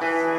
Bye.